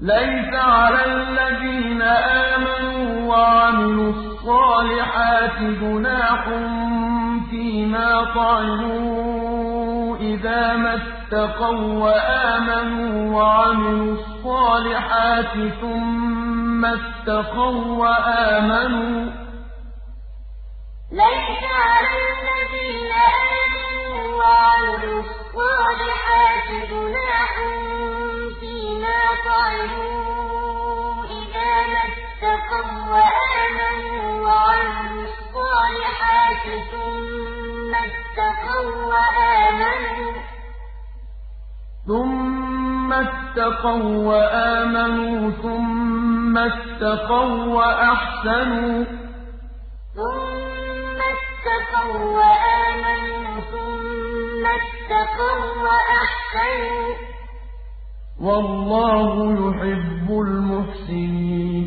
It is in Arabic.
لَيْسَ عَلَى الَّذِينَ آمَنُوا وَعَمِلُوا الصَّالِحَاتِ جُنَاحٌ فِيمَا طَعِمُوا إِذَا مَا اتَّقَوا وَّآمَنُوا وَعَمِلُوا الصَّالِحَاتِ ثُمَّ اتَّقَوا وَّآمَنُوا. لَيْسَ عَلَى الَّذِينَ إِذَا مَا اتَّقَوا وَّآمَنُوا وَعَمِلُوا الصَّالِحَاتِ ثُمَّ اتَّقَوا وَّآمَنُوا ثُمَّ اتَّقَوا وَّأَحْسَنُوا. اتَّقَوا وَّآمَنُوا ثُمَّ اتَّقَوا وَّأَحْسَنُوا ۗ. وَاللَّهُ يُحِبُّ الْمُحْسِنِينَ.